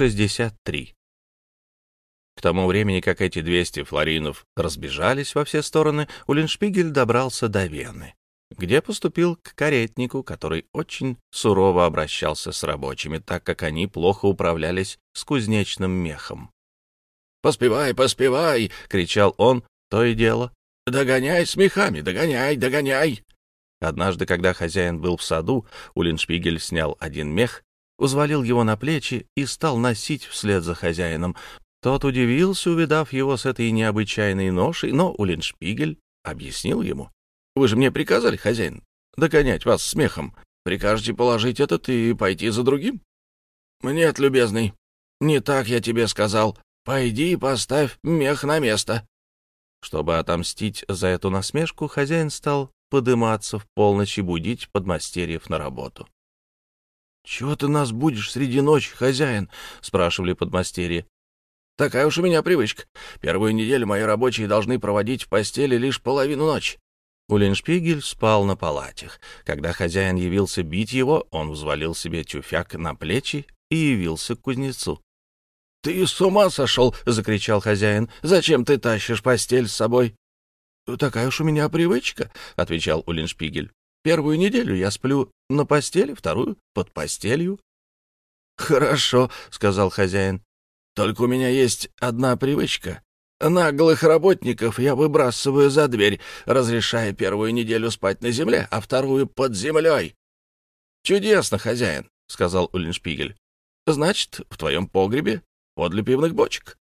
63. К тому времени, как эти 200 флоринов разбежались во все стороны, Уллиншпигель добрался до Вены, где поступил к каретнику, который очень сурово обращался с рабочими, так как они плохо управлялись с кузнечным мехом. «Поспевай, поспевай!» — кричал он, то и дело. «Догоняй с мехами, догоняй, догоняй!» Однажды, когда хозяин был в саду, Уллиншпигель снял один мех, узвалил его на плечи и стал носить вслед за хозяином. Тот удивился, увидав его с этой необычайной ношей, но Уллиншпигель объяснил ему. «Вы же мне приказали, хозяин, догонять вас смехом. Прикажете положить этот и пойти за другим?» «Нет, любезный, не так я тебе сказал. Пойди и поставь мех на место». Чтобы отомстить за эту насмешку, хозяин стал подыматься в полночь и будить подмастерьев на работу. — Чего ты нас будешь среди ночи, хозяин? — спрашивали подмастерья. — Такая уж у меня привычка. Первую неделю мои рабочие должны проводить в постели лишь половину ночи. Уллиншпигель спал на палатях. Когда хозяин явился бить его, он взвалил себе тюфяк на плечи и явился к кузнецу. — Ты с ума сошел! — закричал хозяин. — Зачем ты тащишь постель с собой? — Такая уж у меня привычка, — отвечал Уллиншпигель. — Первую неделю я сплю на постели, вторую — под постелью. — Хорошо, — сказал хозяин. — Только у меня есть одна привычка. Наглых работников я выбрасываю за дверь, разрешая первую неделю спать на земле, а вторую — под землей. — Чудесно, хозяин, — сказал Уллиншпигель. — Значит, в твоем погребе подле пивных бочек.